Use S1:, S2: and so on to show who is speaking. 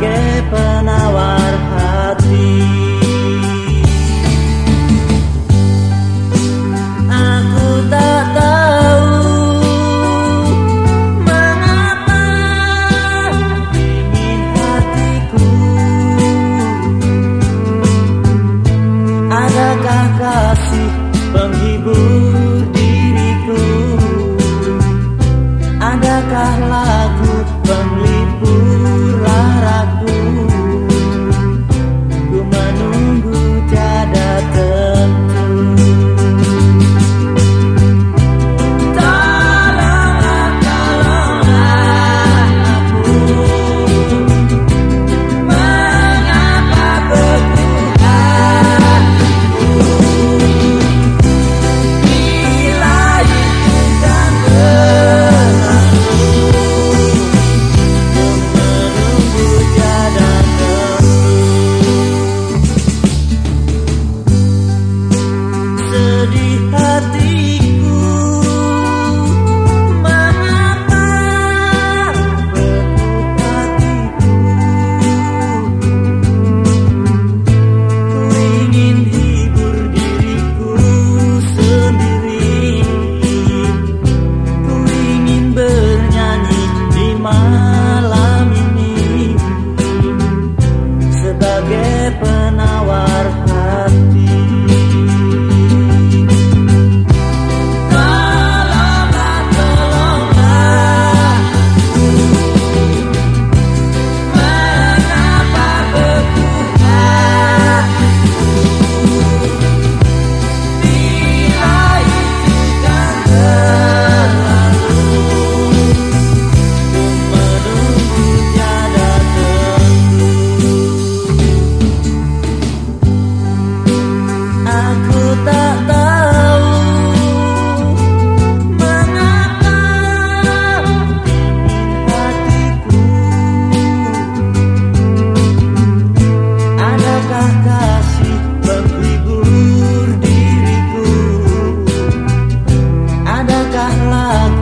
S1: forget. sebagai penawar uzak